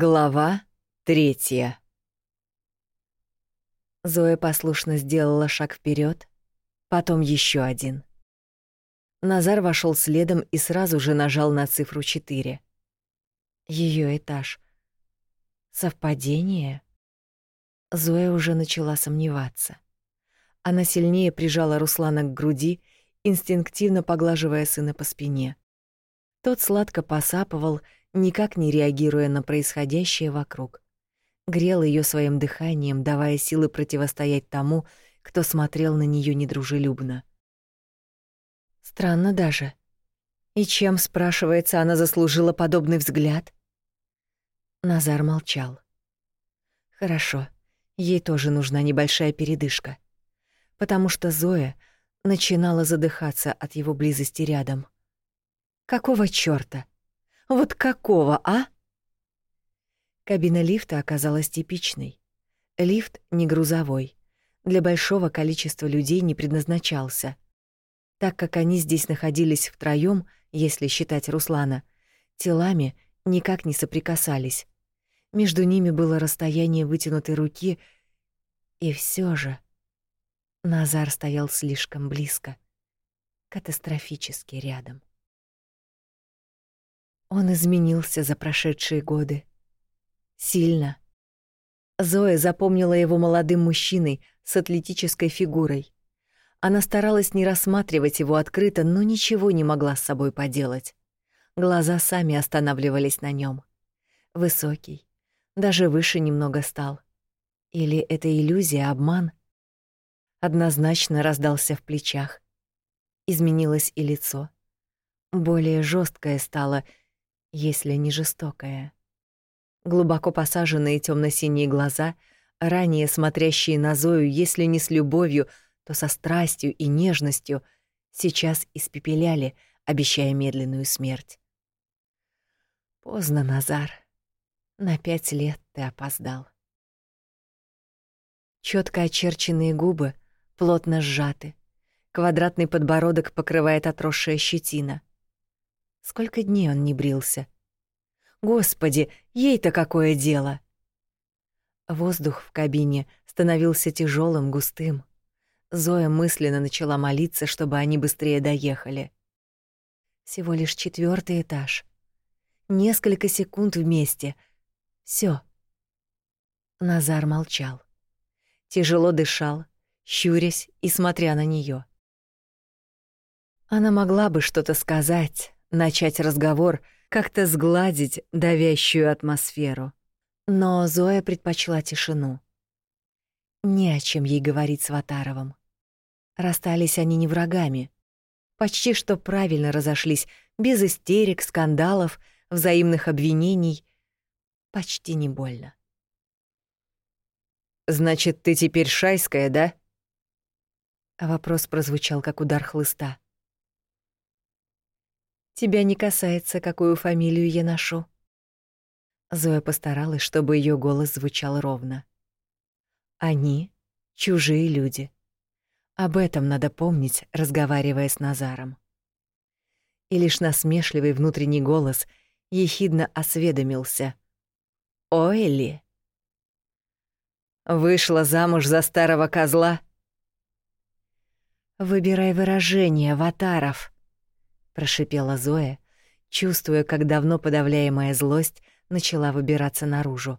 Глава третья. Зоя послушно сделала шаг вперед, потом еще один. Назар вошел следом и сразу же нажал на цифру 4. Ее этаж. Совпадение? Зоя уже начала сомневаться. Она сильнее прижала Руслана к груди, инстинктивно поглаживая сына по спине. Тот сладко посапывал, никак не реагируя на происходящее вокруг. Грел ее своим дыханием, давая силы противостоять тому, кто смотрел на нее недружелюбно. Странно даже. И чем, спрашивается, она заслужила подобный взгляд? Назар молчал. Хорошо, ей тоже нужна небольшая передышка, потому что Зоя начинала задыхаться от его близости рядом. Какого чёрта? Вот какого, а? Кабина лифта оказалась типичной. Лифт не грузовой. Для большого количества людей не предназначался. Так как они здесь находились втроём, если считать Руслана, телами никак не соприкасались. Между ними было расстояние вытянутой руки, и все же Назар стоял слишком близко, катастрофически рядом. Он изменился за прошедшие годы. Сильно. Зоя запомнила его молодым мужчиной с атлетической фигурой. Она старалась не рассматривать его открыто, но ничего не могла с собой поделать. Глаза сами останавливались на нем. Высокий, даже выше немного стал. Или это иллюзия, обман? Однозначно раздался в плечах. Изменилось и лицо. Более жесткое стало — если не жестокая. Глубоко посаженные темно-синие глаза, ранее смотрящие на Зою, если не с любовью, то со страстью и нежностью, сейчас испепеляли, обещая медленную смерть. Поздно, Назар. На пять лет ты опоздал. Четко очерченные губы плотно сжаты. Квадратный подбородок покрывает отросшая щетина. Сколько дней он не брился. Господи, ей-то какое дело! Воздух в кабине становился тяжелым, густым. Зоя мысленно начала молиться, чтобы они быстрее доехали. Всего лишь четвертый этаж. Несколько секунд вместе. Все. Назар молчал. Тяжело дышал, щурясь и смотря на нее. Она могла бы что-то сказать, начать разговор, как-то сгладить давящую атмосферу. Но Зоя предпочла тишину. Не о чем ей говорить с Ватаровым. Расстались они не врагами. Почти что правильно разошлись, без истерик, скандалов, взаимных обвинений. Почти не больно. «Значит, ты теперь шайская, да?» Вопрос прозвучал, как удар хлыста. Тебя не касается, какую фамилию я ношу. Зоя постаралась, чтобы ее голос звучал ровно. Они — чужие люди. Об этом надо помнить, разговаривая с Назаром. И лишь насмешливый внутренний голос ехидно осведомился. «Ойли!» «Вышла замуж за старого козла?» «Выбирай выражение, Ватаров», прошипела Зоя, чувствуя, как давно подавляемая злость начала выбираться наружу.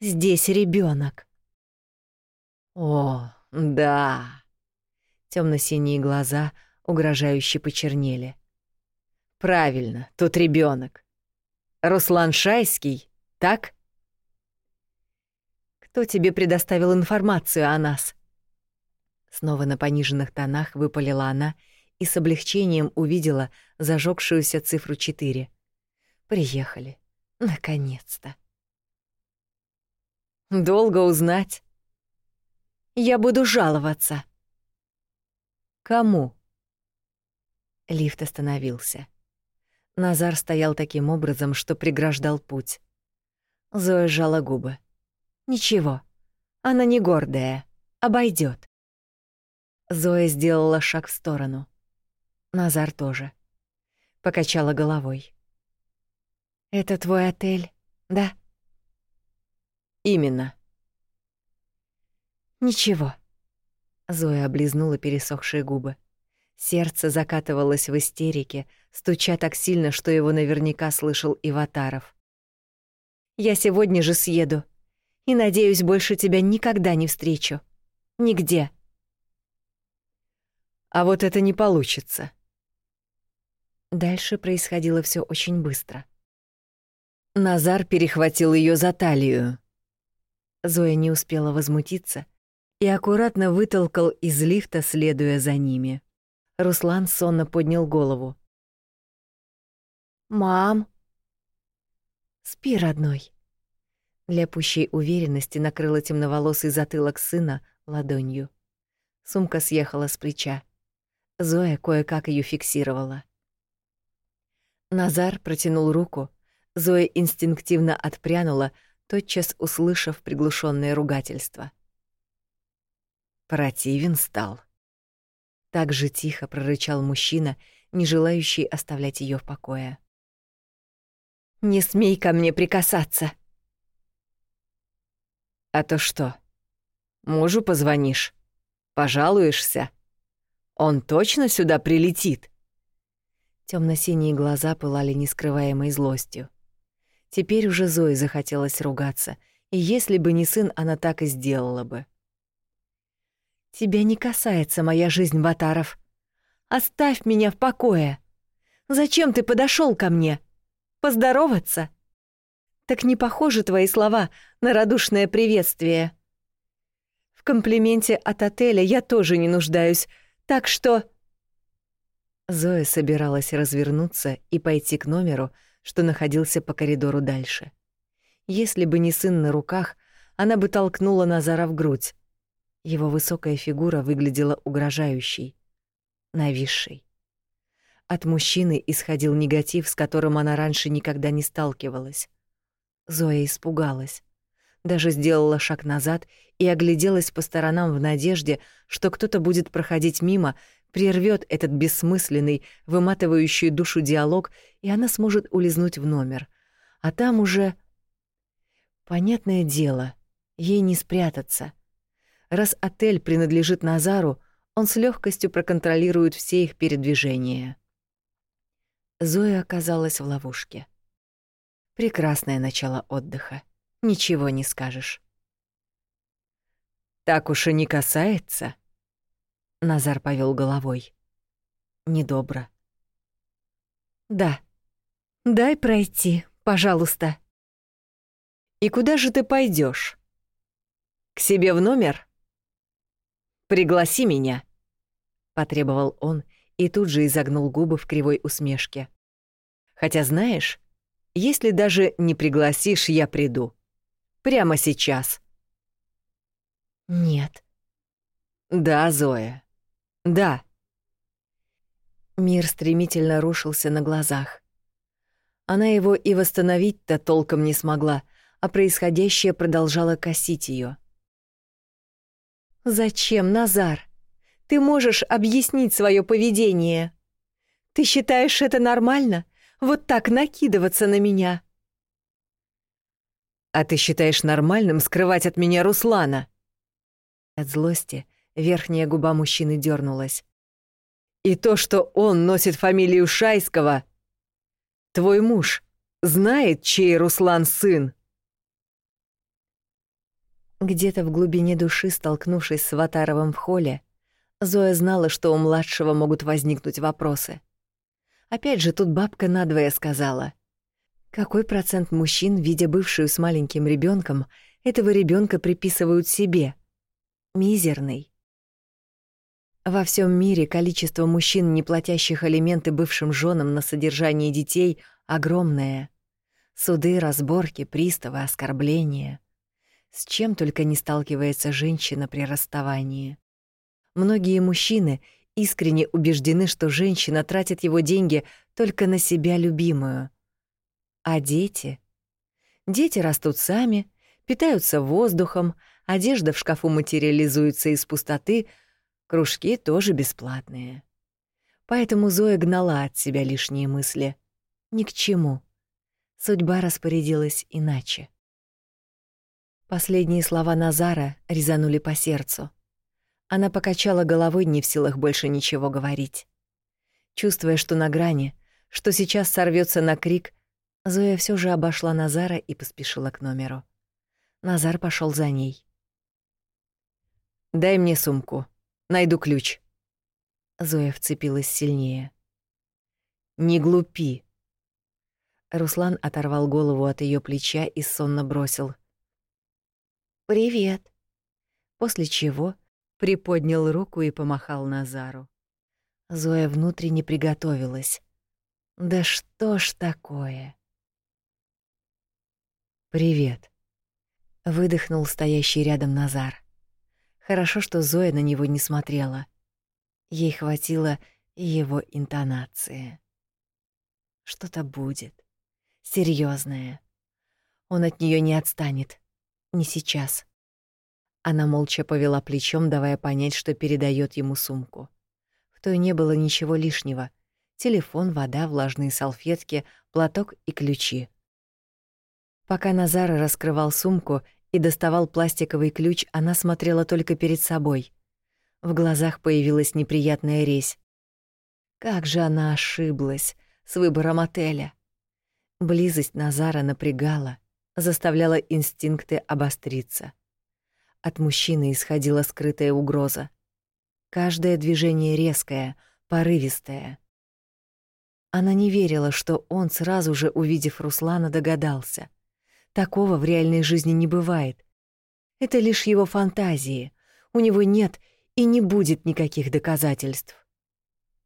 Здесь ребенок. О, да. Темно-синие глаза угрожающе почернели. Правильно, тут ребенок. Руслан Шайский, так? Кто тебе предоставил информацию о нас? Снова на пониженных тонах выпалила она и с облегчением увидела зажегшуюся цифру 4. Приехали. Наконец-то. Долго узнать. Я буду жаловаться. Кому? Лифт остановился. Назар стоял таким образом, что преграждал путь. Зоя сжала губы. Ничего. Она не гордая, обойдет. Зоя сделала шаг в сторону. Назар тоже. Покачала головой. «Это твой отель, да?» именно? Ничего. Зоя облизнула пересохшие губы. Сердце закатывалось в истерике, стуча так сильно, что его наверняка слышал Иватаров. «Я сегодня же съеду. И, надеюсь, больше тебя никогда не встречу. Нигде». «А вот это не получится». Дальше происходило все очень быстро. Назар перехватил ее за талию. Зоя не успела возмутиться и аккуратно вытолкал из лифта, следуя за ними. Руслан сонно поднял голову. «Мам!» «Спи, родной!» Для пущей уверенности накрыла темноволосый затылок сына ладонью. Сумка съехала с плеча. Зоя кое-как ее фиксировала. Назар протянул руку. Зоя инстинктивно отпрянула, тотчас услышав приглушенное ругательство. Противен стал. Так же тихо прорычал мужчина, не желающий оставлять ее в покое. «Не смей ко мне прикасаться!» «А то что? Мужу позвонишь? Пожалуешься? Он точно сюда прилетит?» Темно-синие глаза пылали нескрываемой злостью. Теперь уже Зои захотелось ругаться, и если бы не сын, она так и сделала бы. Тебя не касается моя жизнь, Батаров. Оставь меня в покое. Зачем ты подошел ко мне? Поздороваться? Так не похожи твои слова на радушное приветствие. В комплименте от отеля я тоже не нуждаюсь, так что... Зоя собиралась развернуться и пойти к номеру, что находился по коридору дальше. Если бы не сын на руках, она бы толкнула Назара в грудь. Его высокая фигура выглядела угрожающей, нависшей. От мужчины исходил негатив, с которым она раньше никогда не сталкивалась. Зоя испугалась, даже сделала шаг назад и огляделась по сторонам в надежде, что кто-то будет проходить мимо, прервет этот бессмысленный, выматывающий душу диалог, и она сможет улизнуть в номер. А там уже... Понятное дело, ей не спрятаться — Раз отель принадлежит Назару, он с легкостью проконтролирует все их передвижения. Зоя оказалась в ловушке. Прекрасное начало отдыха. Ничего не скажешь. Так уж и не касается. Назар повел головой. Недобро. Да. Дай пройти, пожалуйста. И куда же ты пойдешь? К себе в номер? Пригласи меня!» — потребовал он и тут же изогнул губы в кривой усмешке. «Хотя знаешь, если даже не пригласишь, я приду. Прямо сейчас». «Нет». «Да, Зоя. Да». Мир стремительно рушился на глазах. Она его и восстановить-то толком не смогла, а происходящее продолжало косить ее. «Зачем, Назар? Ты можешь объяснить свое поведение? Ты считаешь это нормально? Вот так накидываться на меня?» «А ты считаешь нормальным скрывать от меня Руслана?» От злости верхняя губа мужчины дернулась. «И то, что он носит фамилию Шайского, твой муж знает, чей Руслан сын?» Где-то в глубине души, столкнувшись с Ватаровым в холле, Зоя знала, что у младшего могут возникнуть вопросы. Опять же, тут бабка надвое сказала. Какой процент мужчин, видя бывшую с маленьким ребенком, этого ребенка приписывают себе? Мизерный. Во всем мире количество мужчин, не платящих алименты бывшим женам на содержание детей, огромное. Суды, разборки, приставы, оскорбления. С чем только не сталкивается женщина при расставании. Многие мужчины искренне убеждены, что женщина тратит его деньги только на себя любимую. А дети? Дети растут сами, питаются воздухом, одежда в шкафу материализуется из пустоты, кружки тоже бесплатные. Поэтому Зоя гнала от себя лишние мысли. Ни к чему. Судьба распорядилась иначе. Последние слова Назара резанули по сердцу. Она покачала головой, не в силах больше ничего говорить. Чувствуя, что на грани, что сейчас сорвется на крик, Зоя все же обошла Назара и поспешила к номеру. Назар пошел за ней. «Дай мне сумку. Найду ключ». Зоя вцепилась сильнее. «Не глупи». Руслан оторвал голову от ее плеча и сонно бросил. «Привет». После чего приподнял руку и помахал Назару. Зоя внутренне приготовилась. Да что ж такое? Привет. Выдохнул стоящий рядом Назар. Хорошо, что Зоя на него не смотрела. Ей хватило его интонации. Что-то будет. серьезное. Он от нее не отстанет. Не сейчас. Она молча повела плечом, давая понять, что передает ему сумку. В той не было ничего лишнего. Телефон, вода, влажные салфетки, платок и ключи. Пока Назар раскрывал сумку и доставал пластиковый ключ, она смотрела только перед собой. В глазах появилась неприятная резь. Как же она ошиблась с выбором отеля. Близость Назара напрягала, заставляла инстинкты обостриться. От мужчины исходила скрытая угроза. Каждое движение резкое, порывистое. Она не верила, что он, сразу же увидев Руслана, догадался. Такого в реальной жизни не бывает. Это лишь его фантазии. У него нет и не будет никаких доказательств.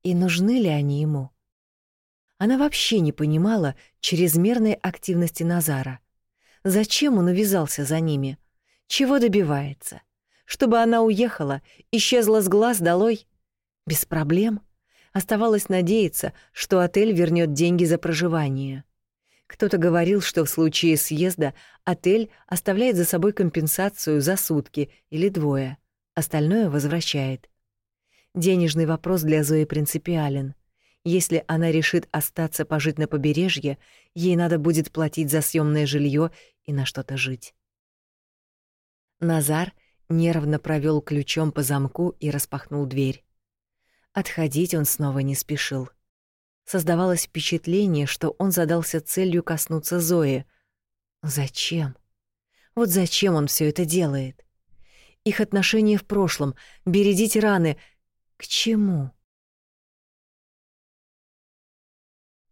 И нужны ли они ему? Она вообще не понимала чрезмерной активности Назара. Зачем он увязался за ними? — чего добивается? Чтобы она уехала, исчезла с глаз долой? Без проблем. Оставалось надеяться, что отель вернет деньги за проживание. Кто-то говорил, что в случае съезда отель оставляет за собой компенсацию за сутки или двое, остальное возвращает. Денежный вопрос для Зои принципиален. Если она решит остаться пожить на побережье, ей надо будет платить за съемное жилье и на что-то жить. Назар нервно провел ключом по замку и распахнул дверь. Отходить он снова не спешил. Создавалось впечатление, что он задался целью коснуться Зои. Зачем? Вот зачем он все это делает? Их отношения в прошлом, бередить раны. К чему?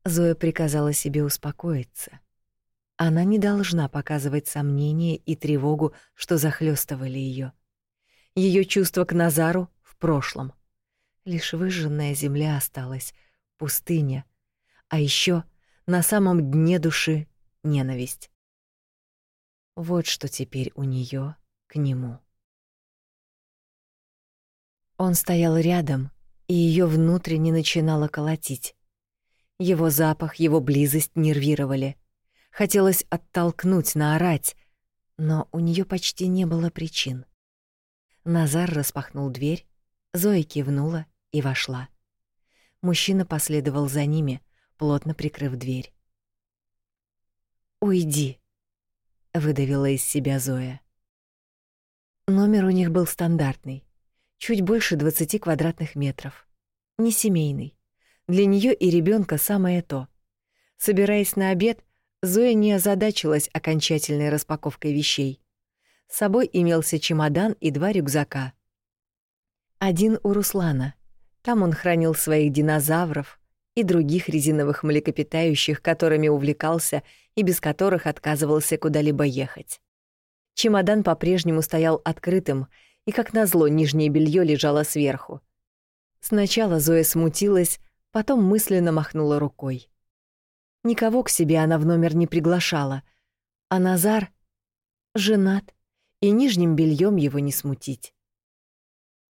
Зоя приказала себе успокоиться. Она не должна показывать сомнения и тревогу, что захлестывали ее. Ее чувство к Назару в прошлом. Лишь выжженная земля осталась, пустыня, а еще на самом дне души ненависть. Вот что теперь у нее к нему. Он стоял рядом, и ее внутренне начинало колотить. Его запах, его близость нервировали — Хотелось оттолкнуть, наорать, но у нее почти не было причин. Назар распахнул дверь, Зоя кивнула и вошла. Мужчина последовал за ними, плотно прикрыв дверь. «Уйди», — выдавила из себя Зоя. Номер у них был стандартный, чуть больше 20 квадратных метров. Не семейный. Для нее и ребенка самое то. Собираясь на обед, Зоя не озадачилась окончательной распаковкой вещей. С собой имелся чемодан и два рюкзака. Один у Руслана. Там он хранил своих динозавров и других резиновых млекопитающих, которыми увлекался и без которых отказывался куда-либо ехать. Чемодан по-прежнему стоял открытым, и, как назло, нижнее белье лежало сверху. Сначала Зоя смутилась, потом мысленно махнула рукой. Никого к себе она в номер не приглашала. А Назар женат, и нижним бельем его не смутить.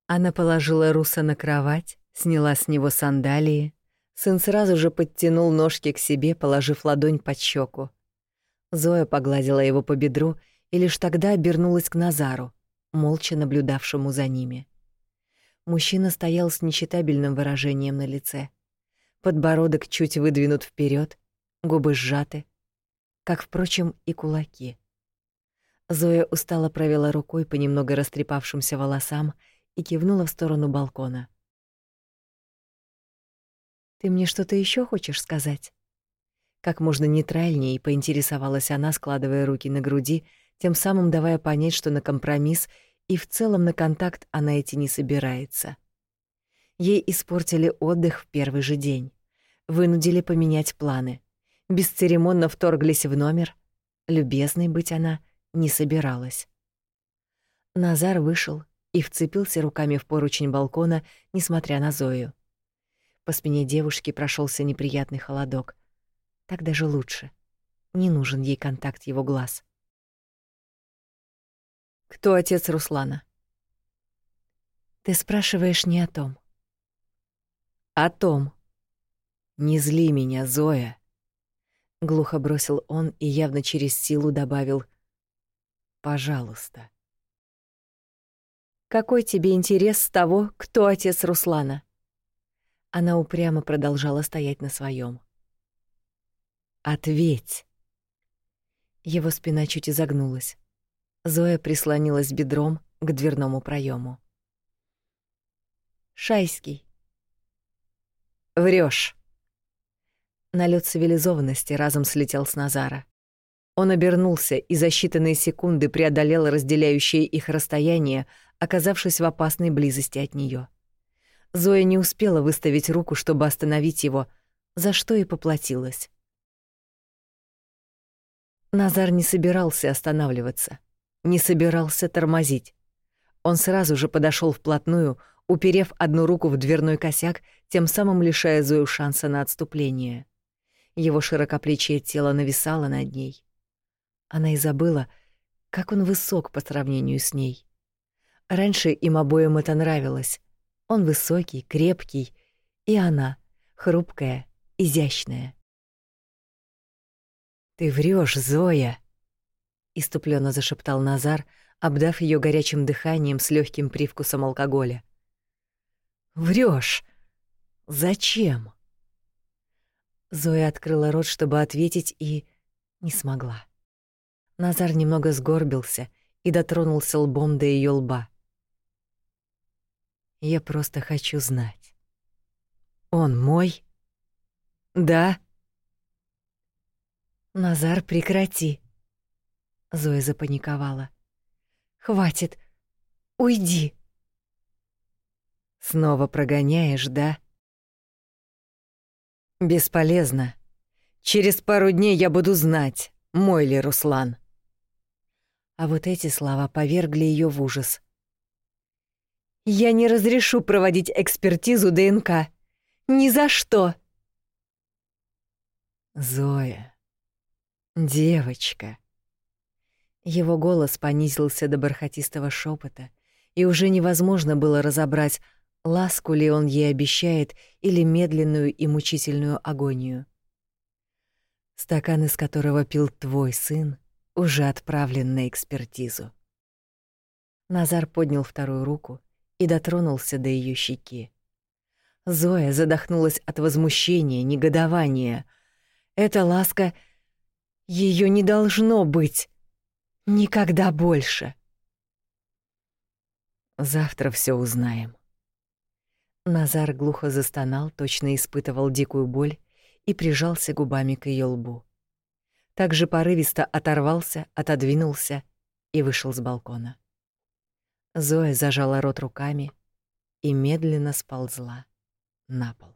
Она положила Руса на кровать, сняла с него сандалии. Сын сразу же подтянул ножки к себе, положив ладонь под щеку. Зоя погладила его по бедру и лишь тогда обернулась к Назару, молча наблюдавшему за ними. Мужчина стоял с нечитабельным выражением на лице. Подбородок чуть выдвинут вперед, губы сжаты, как, впрочем, и кулаки. Зоя устало провела рукой по немного растрепавшимся волосам и кивнула в сторону балкона. Ты мне что-то еще хочешь сказать? Как можно нейтральнее поинтересовалась она, складывая руки на груди, тем самым давая понять, что на компромисс и в целом на контакт она идти не собирается. Ей испортили отдых в первый же день, вынудили поменять планы, бесцеремонно вторглись в номер. Любезной быть она не собиралась. Назар вышел и вцепился руками в поручень балкона, несмотря на Зою. По спине девушки прошелся неприятный холодок. Так даже лучше. Не нужен ей контакт его глаз. Кто отец Руслана? Ты спрашиваешь не о том. О том. Не зли меня, Зоя. Глухо бросил он и явно через силу добавил: "Пожалуйста". Какой тебе интерес с того, кто отец Руслана? Она упрямо продолжала стоять на своем. Ответь. Его спина чуть изогнулась. Зоя прислонилась бедром к дверному проему. Шайский. Врешь. Налет цивилизованности разом слетел с Назара. Он обернулся и за считанные секунды преодолел разделяющее их расстояние, оказавшись в опасной близости от нее. Зоя не успела выставить руку, чтобы остановить его, за что и поплатилась. Назар не собирался останавливаться, не собирался тормозить. Он сразу же подошел вплотную, уперев одну руку в дверной косяк, тем самым лишая Зою шанса на отступление. Его широкоплечье тело нависало над ней. Она и забыла, как он высок по сравнению с ней. Раньше им обоим это нравилось, он высокий, крепкий, и она хрупкая, изящная. Ты врешь, Зоя, иступленно зашептал Назар, обдав ее горячим дыханием с легким привкусом алкоголя. Врешь. Зачем? Зоя открыла рот, чтобы ответить, и не смогла. Назар немного сгорбился и дотронулся лбом до ее лба. Я просто хочу знать. Он мой? Да? Назар, прекрати. Зоя запаниковала. Хватит. Уйди. Снова прогоняешь, да? Бесполезно. Через пару дней я буду знать, мой ли Руслан. А вот эти слова повергли ее в ужас. Я не разрешу проводить экспертизу ДНК. Ни за что. Зоя. Девочка. Его голос понизился до бархатистого шепота, и уже невозможно было разобрать, ласку ли он ей обещает или медленную и мучительную агонию. Стакан, из которого пил твой сын, уже отправлен на экспертизу. Назар поднял вторую руку и дотронулся до ее щеки. Зоя задохнулась от возмущения, негодования. Эта ласка ее не должно быть никогда больше. Завтра все узнаем. Назар глухо застонал, точно испытывал дикую боль и прижался губами к ее лбу. Также порывисто оторвался, отодвинулся и вышел с балкона. Зоя зажала рот руками и медленно сползла на пол.